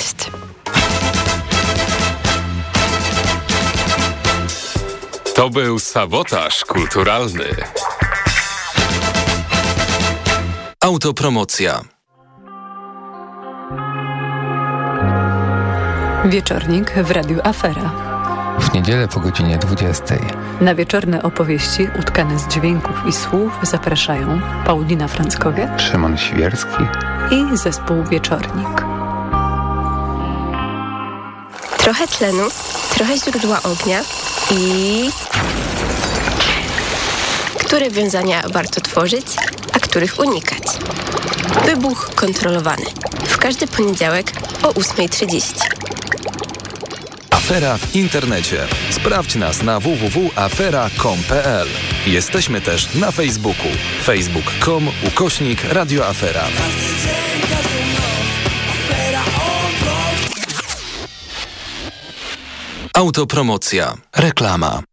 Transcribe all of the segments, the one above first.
Cześć. To był sabotaż kulturalny. Autopromocja. Wieczornik w Radiu Afera. W niedzielę po godzinie 20. Na wieczorne opowieści utkane z dźwięków i słów zapraszają Paulina Franckowiak Szymon Świerski i zespół Wieczornik. Trochę tlenu, trochę źródła ognia i... Które wiązania warto tworzyć, a których unikać? Wybuch kontrolowany. W każdy poniedziałek o 8.30. Afera w internecie. Sprawdź nas na www.afera.com.pl. Jesteśmy też na Facebooku. facebook.com ukośnik radioafera. Autopromocja. Reklama.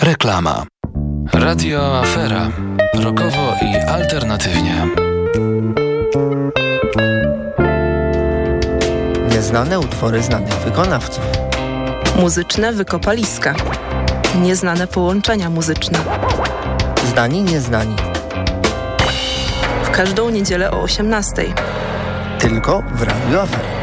Reklama. Radio Afera. Rokowo i alternatywnie. Nieznane utwory znanych wykonawców. Muzyczne wykopaliska. Nieznane połączenia muzyczne. Znani, nieznani. W każdą niedzielę o 18. Tylko w Radio Afera.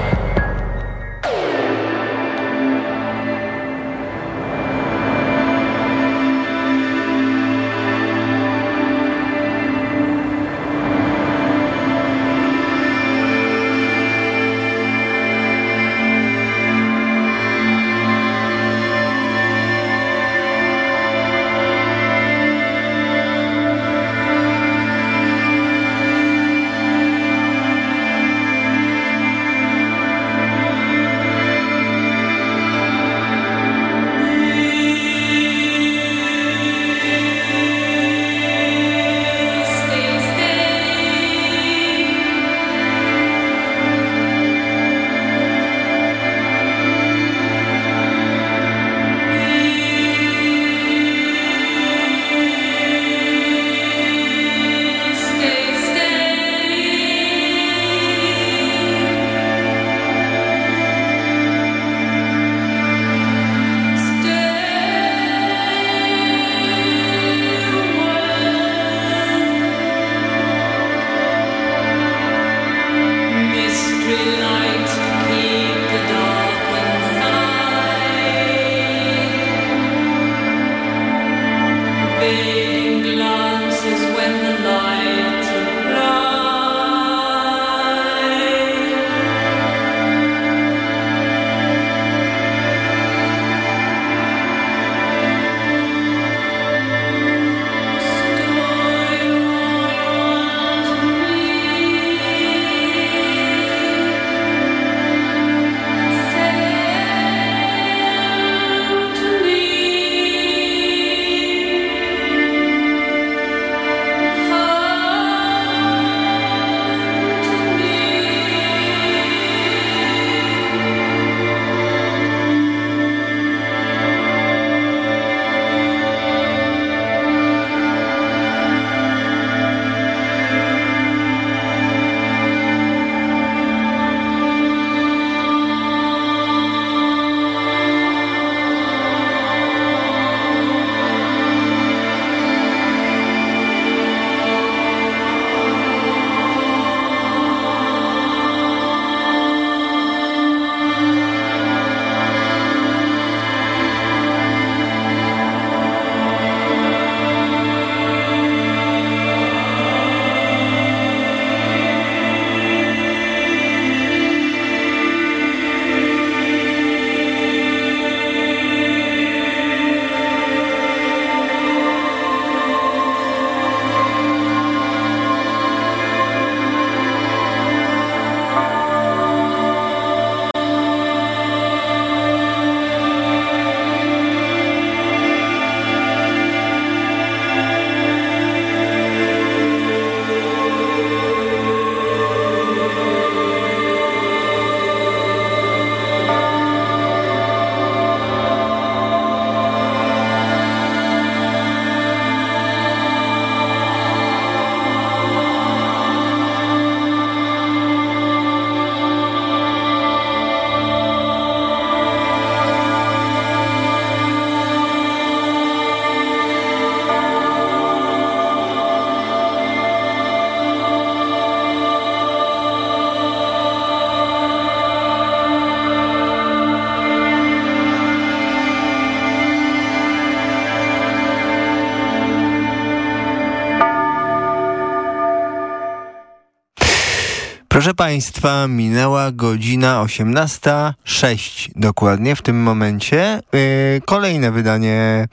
Proszę Państwa, minęła godzina 18.06 dokładnie w tym momencie. Yy, kolejne wydanie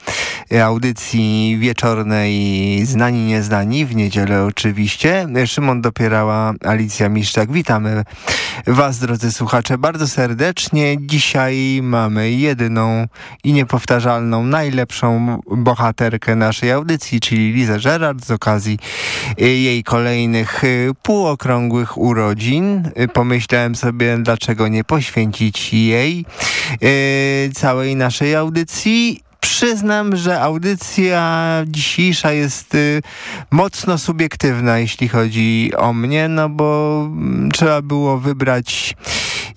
audycji wieczornej Znani Nieznani w niedzielę oczywiście. Szymon Dopierała, Alicja Miszczak. Witamy Was, drodzy słuchacze, bardzo serdecznie. Dzisiaj mamy jedyną i niepowtarzalną, najlepszą bohaterkę naszej audycji, czyli Lizę Gerard z okazji jej kolejnych półokrągłych urodzin. Pomyślałem sobie, dlaczego nie poświęcić jej całej naszej audycji przyznam, że audycja dzisiejsza jest y, mocno subiektywna, jeśli chodzi o mnie, no bo mm, trzeba było wybrać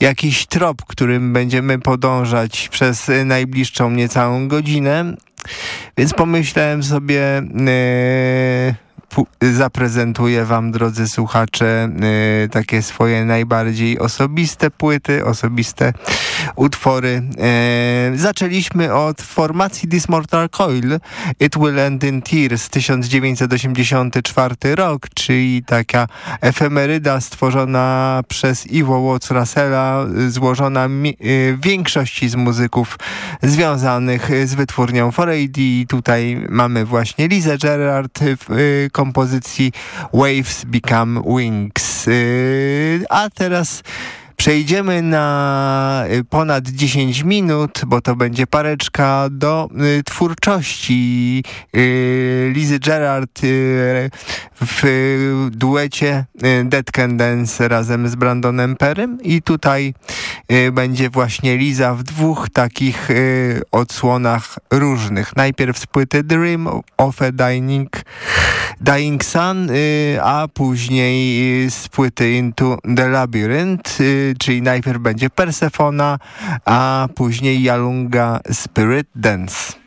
jakiś trop, którym będziemy podążać przez najbliższą niecałą godzinę. Więc pomyślałem sobie... Y, zaprezentuję wam, drodzy słuchacze, y, takie swoje najbardziej osobiste płyty, osobiste utwory. Y, zaczęliśmy od formacji This Mortal Coil, It Will End in Tears, 1984 rok, czyli taka efemeryda stworzona przez Iwo Watts Russella, złożona w większości z muzyków związanych z wytwórnią 4AD. Tutaj mamy właśnie Lizę Gerard w kompozycji Waves Become Wings. A teraz Przejdziemy na y, ponad 10 minut, bo to będzie pareczka do y, twórczości y, Lizy Gerard w duecie y, Dead Can Dance razem z Brandonem Perem i tutaj będzie właśnie Liza w dwóch takich odsłonach różnych. Najpierw z płyty Dream of a Dying, Dying Sun, a później z płyty Into the Labyrinth czyli najpierw będzie Persefona, a później Jalunga Spirit Dance.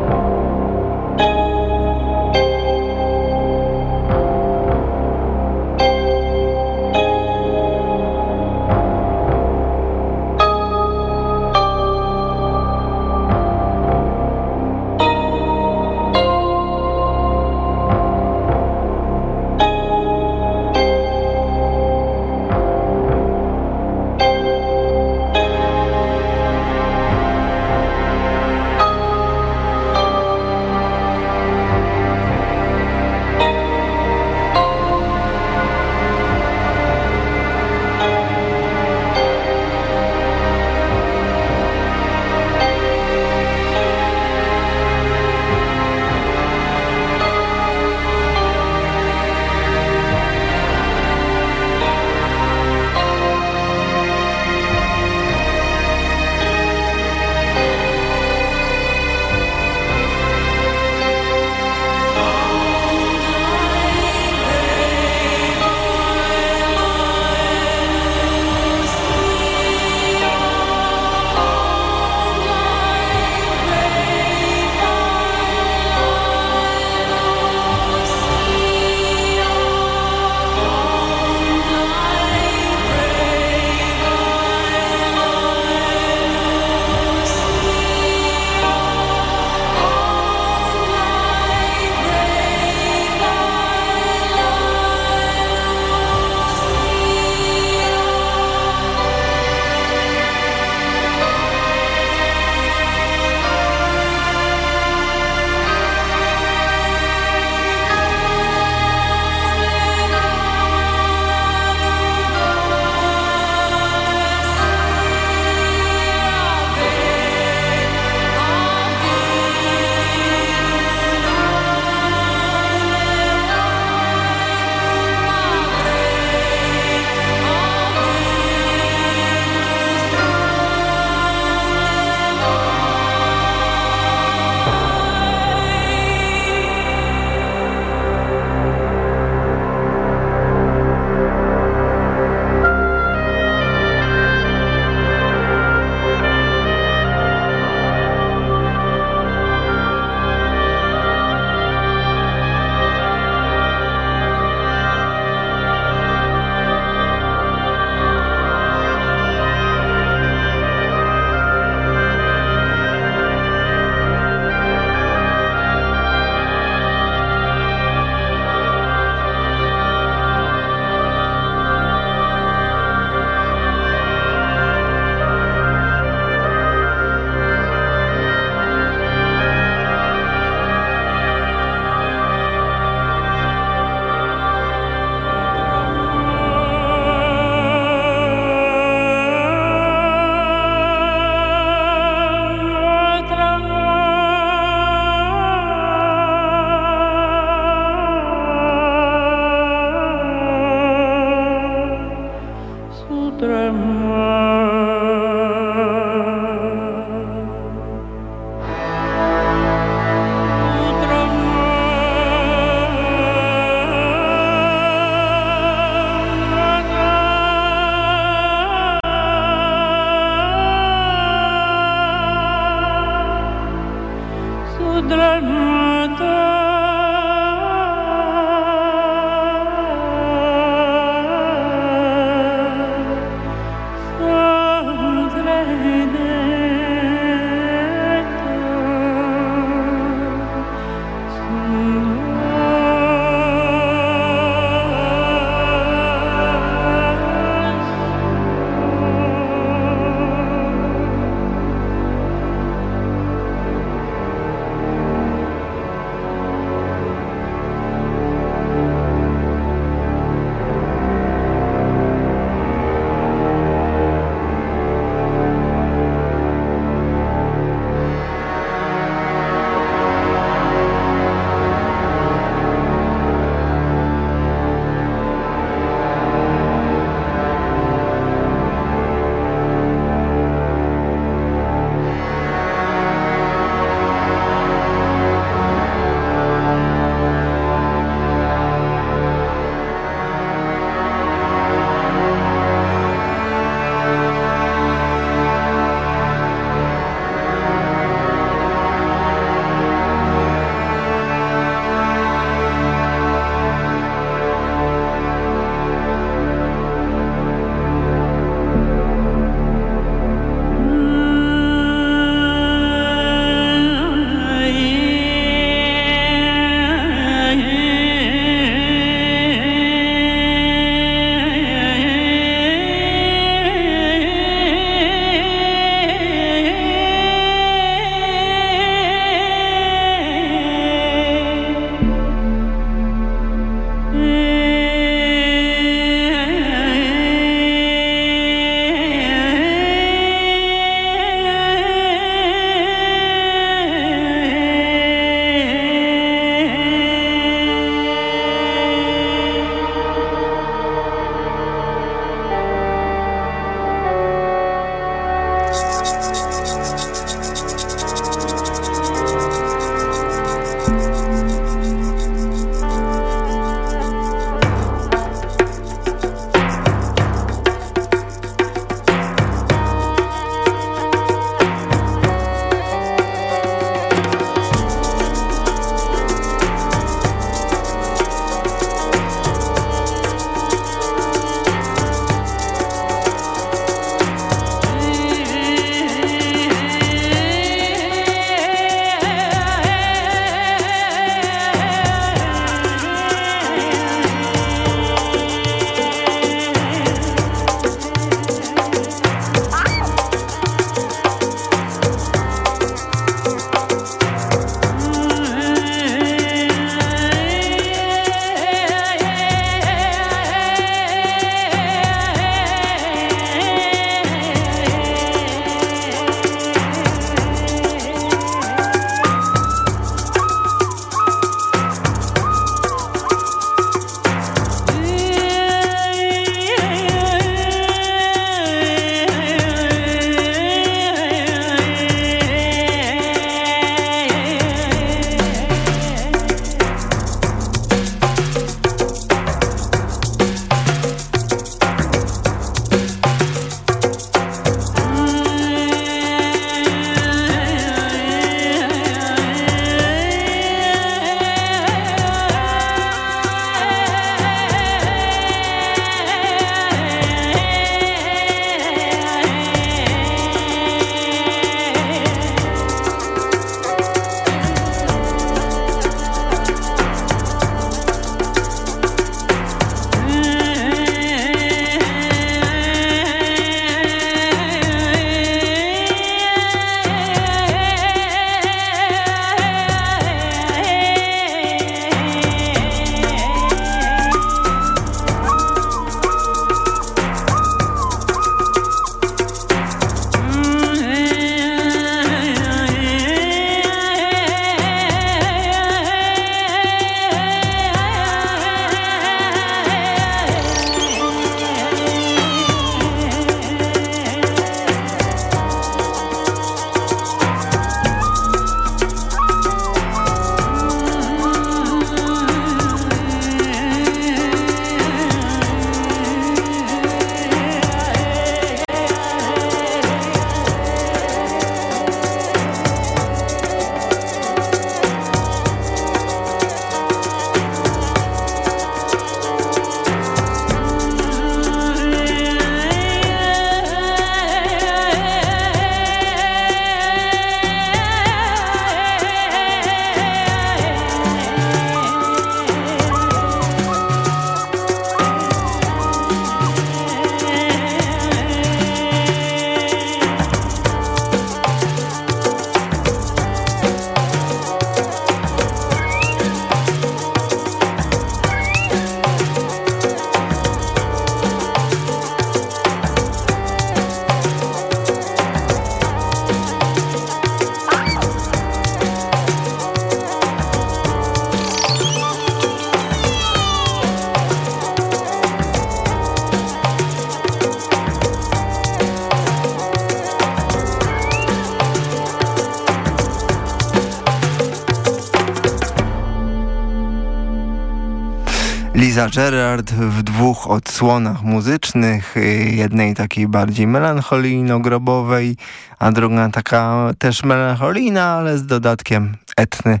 Liza Gerard w dwóch odsłonach muzycznych, y, jednej takiej bardziej melancholijno-grobowej, a druga taka też melancholijna, ale z dodatkiem etny,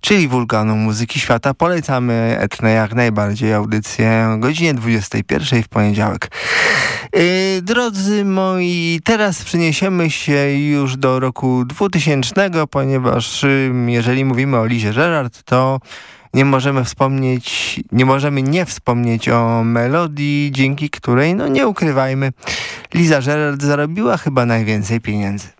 czyli wulkanu muzyki świata. Polecamy etnę jak najbardziej, audycję o godzinie 21 w poniedziałek. Yy, drodzy moi, teraz przeniesiemy się już do roku 2000, ponieważ yy, jeżeli mówimy o Lizie Gerard, to nie możemy wspomnieć, nie możemy nie wspomnieć o melodii, dzięki której, no nie ukrywajmy, Liza Gerard zarobiła chyba najwięcej pieniędzy.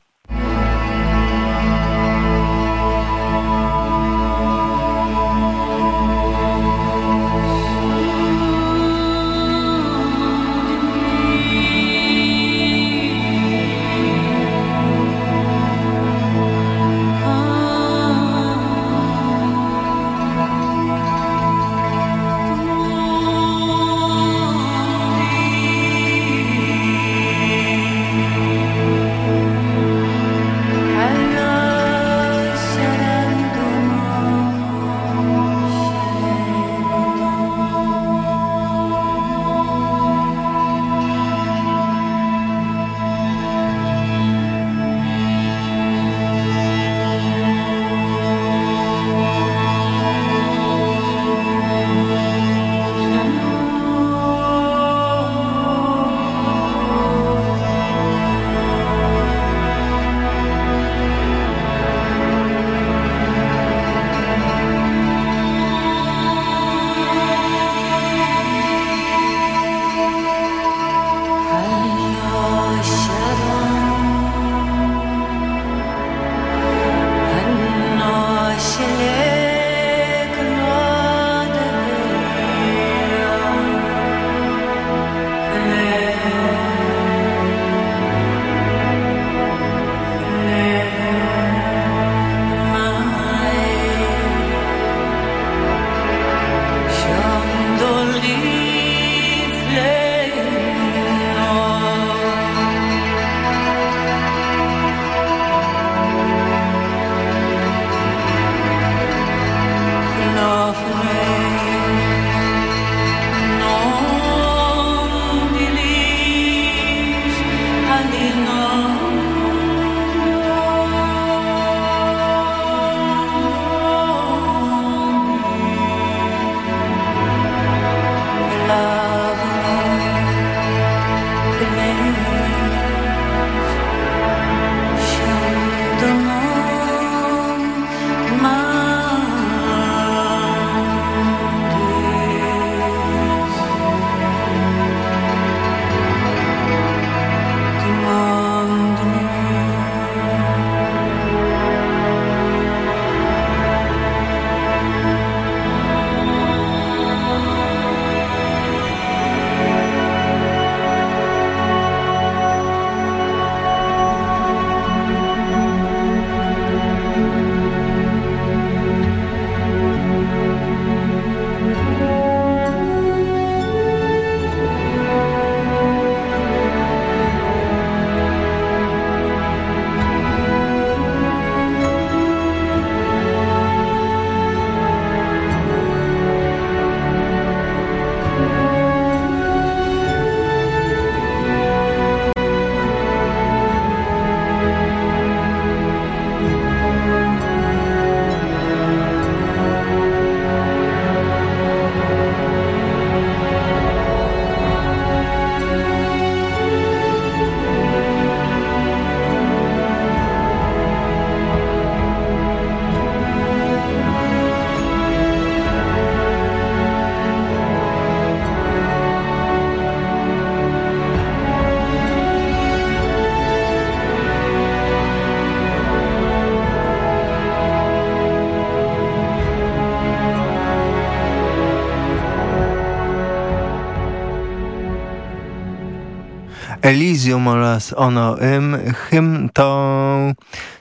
Elysium oraz Ono Im. Hymn to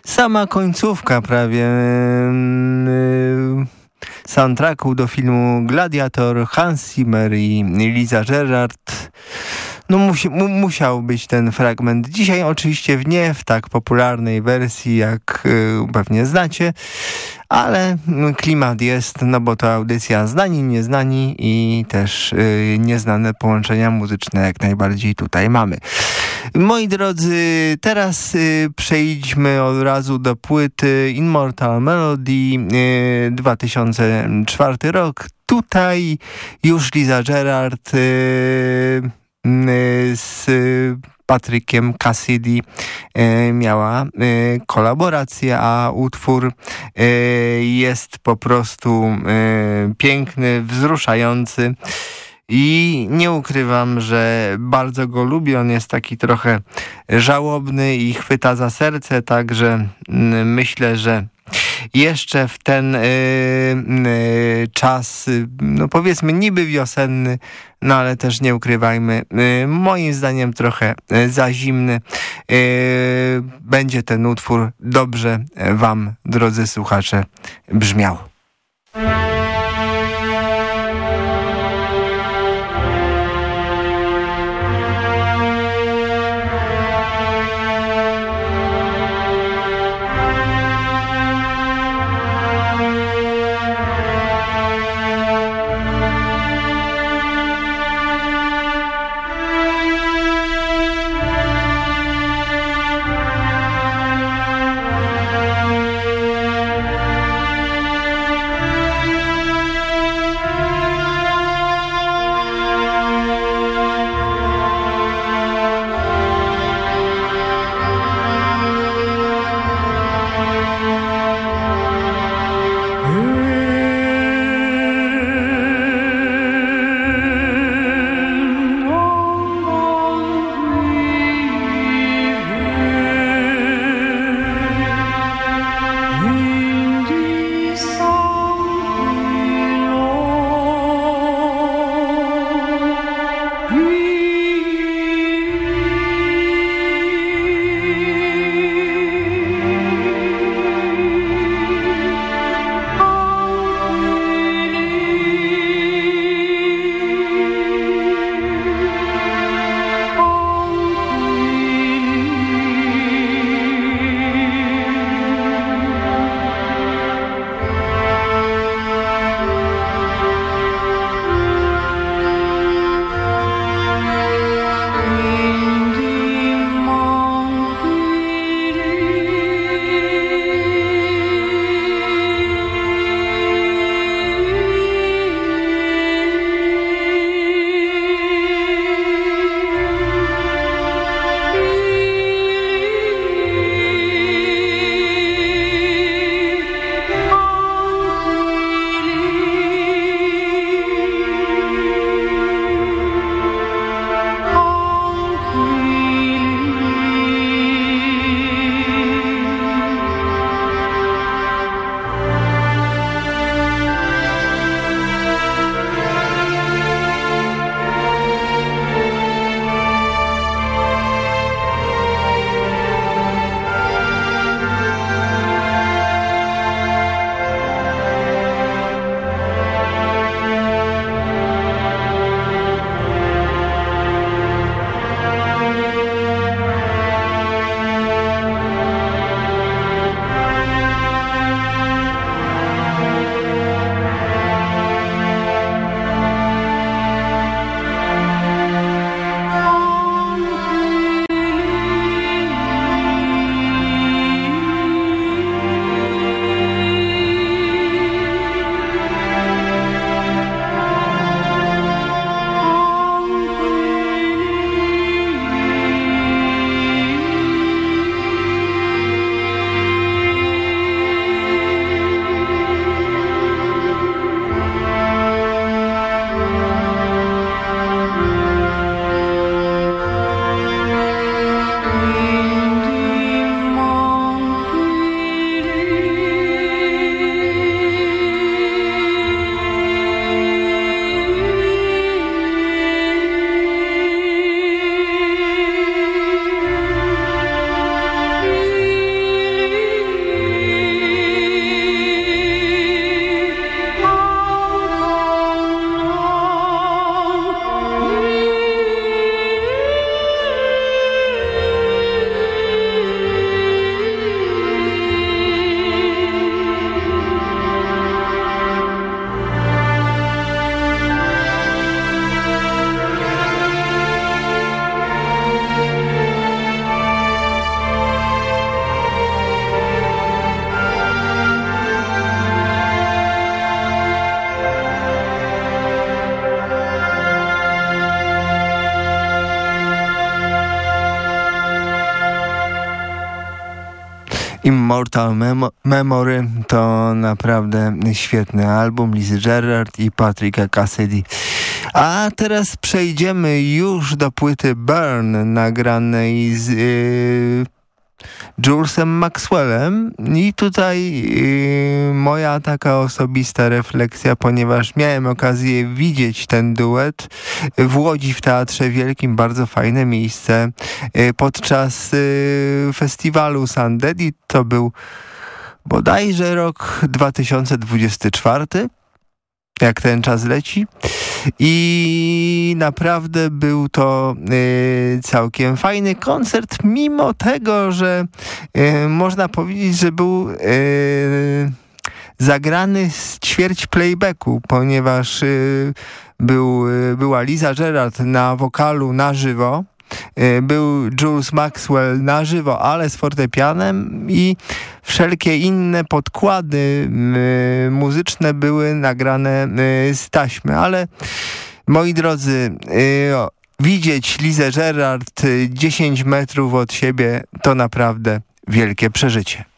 sama końcówka prawie soundtracku do filmu Gladiator, Hans Zimmer i Liza Gerard. No musi, mu, musiał być ten fragment. Dzisiaj oczywiście w nie w tak popularnej wersji, jak yy, pewnie znacie, ale klimat jest, no bo to audycja znani, nieznani i też y, nieznane połączenia muzyczne jak najbardziej tutaj mamy. Moi drodzy, teraz y, przejdźmy od razu do płyty Immortal Melody y, 2004 rok. Tutaj już Liza Gerard y, y z Patrykiem Cassidy e, miała e, kolaborację, a utwór e, jest po prostu piękny, wzruszający. I nie ukrywam, że bardzo go lubię. On jest taki trochę żałobny i chwyta za serce, także mm, myślę, że jeszcze w ten y, y, czas, y, no powiedzmy niby wiosenny, no ale też nie ukrywajmy, moim zdaniem trochę za zimny. Będzie ten utwór dobrze wam, drodzy słuchacze, brzmiał. Immortal Memo Memory to naprawdę świetny album Lizy Gerrard i Patricka Cassidy. A teraz przejdziemy już do płyty Burn nagranej z... Yy, Julesem Maxwellem. I tutaj yy, moja taka osobista refleksja, ponieważ miałem okazję widzieć ten duet w Łodzi w Teatrze Wielkim, bardzo fajne miejsce yy, podczas yy, festiwalu Sandedi, to był bodajże rok 2024 jak ten czas leci. I naprawdę był to y, całkiem fajny koncert, mimo tego, że y, można powiedzieć, że był y, zagrany z ćwierć playbacku, ponieważ y, był, y, była Liza Gerard na wokalu na żywo, był Jules Maxwell na żywo, ale z fortepianem i wszelkie inne podkłady y, muzyczne były nagrane y, z taśmy, ale moi drodzy, widzieć Lizę Gerard 10 metrów od siebie to naprawdę wielkie przeżycie.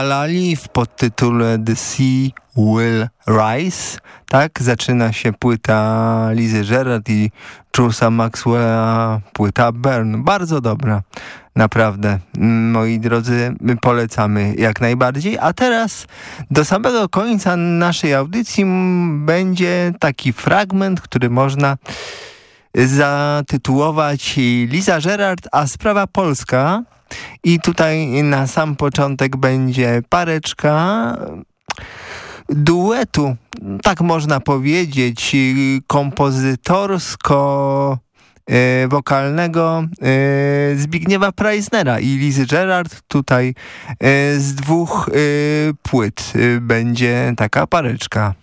Halali w podtytule The Sea Will Rise. Tak zaczyna się płyta Lizy Gerard i Trusa Maxwella, płyta Burn. Bardzo dobra, naprawdę. Moi drodzy, polecamy jak najbardziej. A teraz do samego końca naszej audycji będzie taki fragment, który można zatytułować Liza Gerard, a sprawa polska. I tutaj na sam początek będzie pareczka duetu, tak można powiedzieć, kompozytorsko e, wokalnego e, Zbigniewa Preisnera i Lizy Gerard. Tutaj e, z dwóch płyt będzie taka pareczka.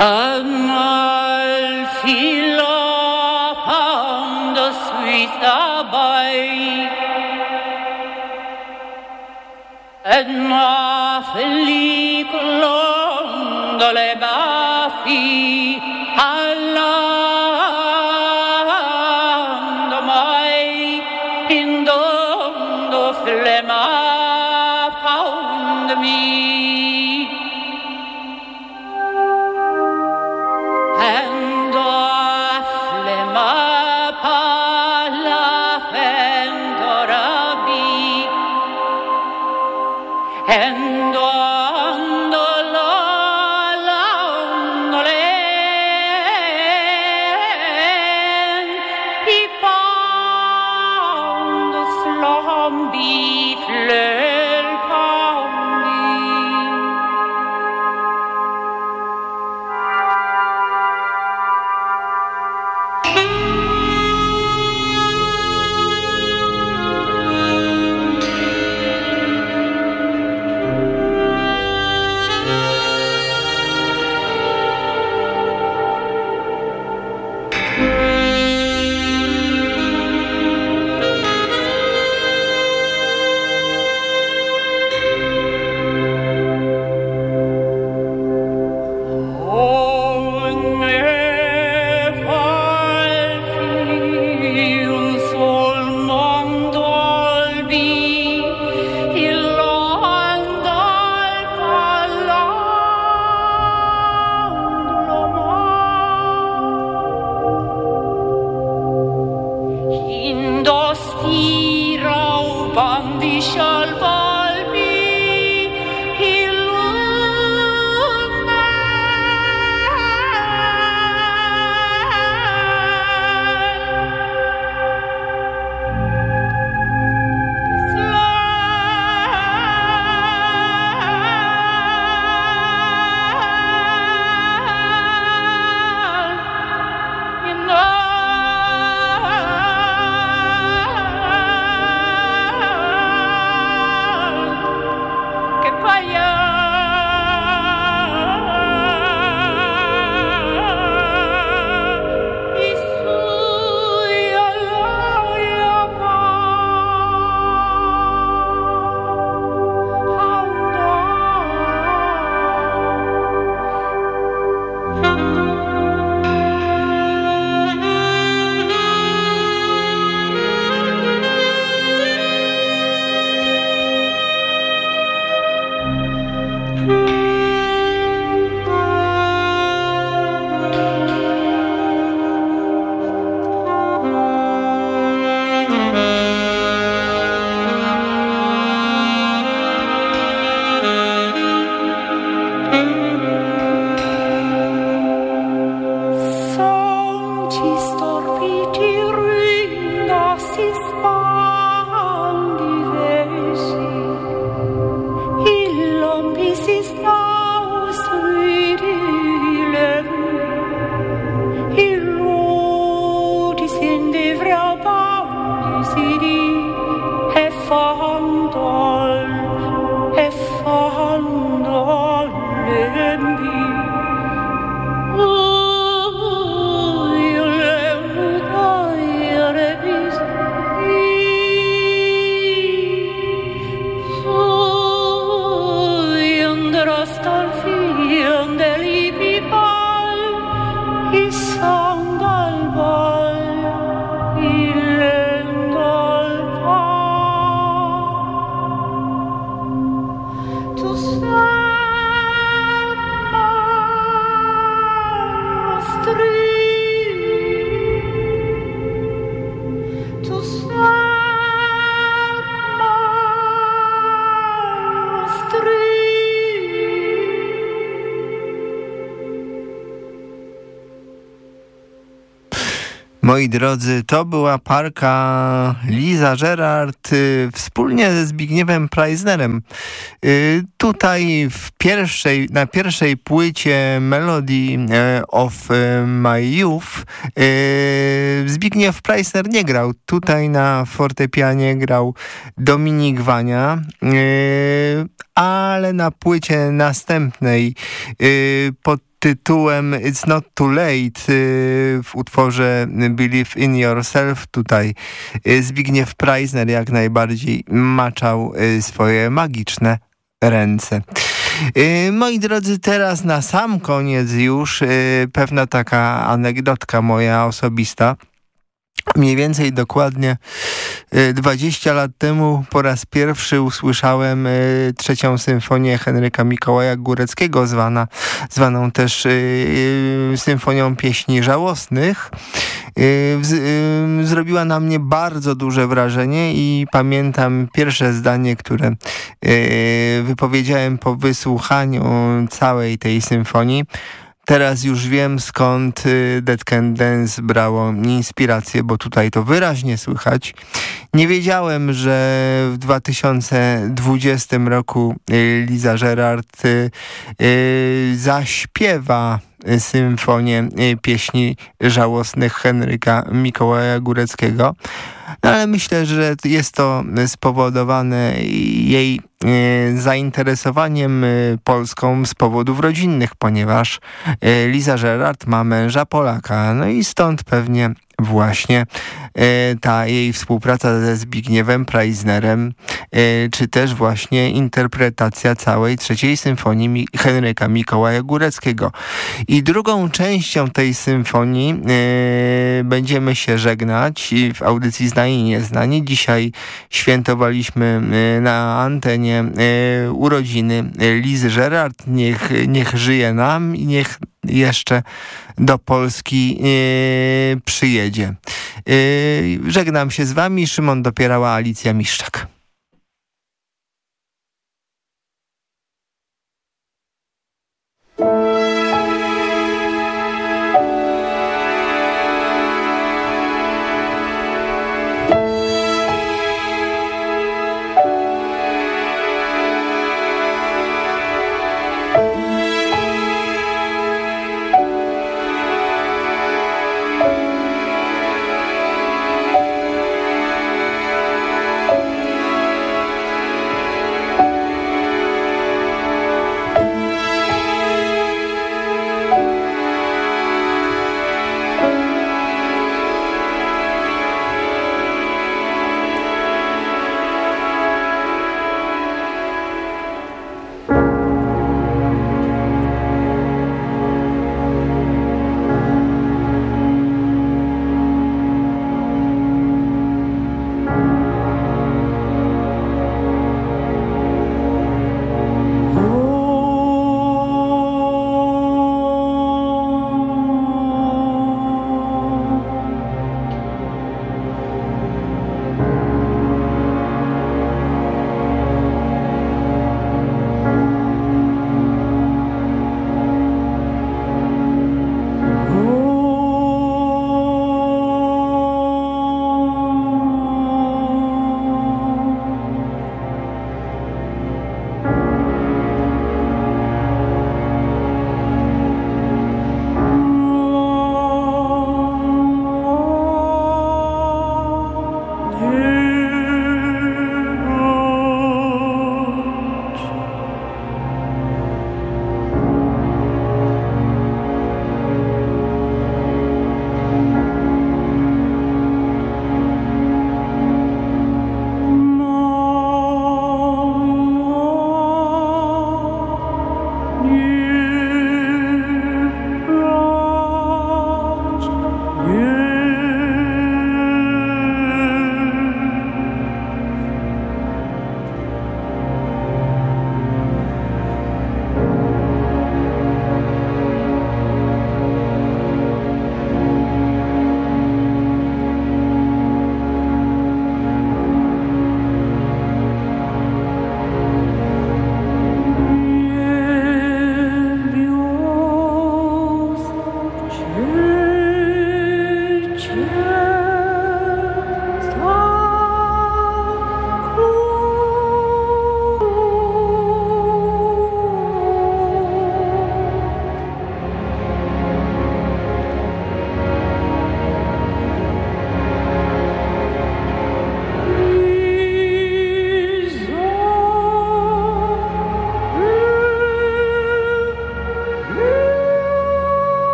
Einmal fiel auf an der Swiss dabei, Edna verlieb Londole Buffy, drodzy, to była parka Liza Gerard y, wspólnie ze Zbigniewem Preisnerem. Y, tutaj w pierwszej, na pierwszej płycie Melody y, of My Youth Zbigniew Preisner nie grał. Tutaj na fortepianie grał Dominik Wania, ale na płycie następnej pod tytułem It's Not Too Late y, w utworze Believe in Yourself. Tutaj y, Zbigniew Preisner jak najbardziej maczał y, swoje magiczne ręce. Moi drodzy, teraz na sam koniec już pewna taka anegdotka moja osobista. Mniej więcej dokładnie 20 lat temu po raz pierwszy usłyszałem trzecią symfonię Henryka Mikołaja Góreckiego, zwana, zwaną też Symfonią Pieśni Żałosnych. Zrobiła na mnie bardzo duże wrażenie i pamiętam pierwsze zdanie, które wypowiedziałem po wysłuchaniu całej tej symfonii. Teraz już wiem skąd y, Dead Can Dance brało inspirację, bo tutaj to wyraźnie słychać. Nie wiedziałem, że w 2020 roku y, Liza Gerard y, zaśpiewa symfonię pieśni żałosnych Henryka Mikołaja Góreckiego. No ale myślę, że jest to spowodowane jej e, zainteresowaniem Polską z powodów rodzinnych, ponieważ Liza Gerard ma męża Polaka, no i stąd pewnie właśnie e, ta jej współpraca ze Zbigniewem Preisnerem, e, czy też właśnie interpretacja całej trzeciej symfonii Henryka Mikołaja Góreckiego. I drugą częścią tej symfonii e, będziemy się żegnać w audycji Znani i Nieznani. Dzisiaj świętowaliśmy na antenie urodziny Lizy Gerard. Niech, niech żyje nam i niech jeszcze do Polski yy, przyjedzie. Yy, żegnam się z wami. Szymon Dopierała, Alicja Miszczak.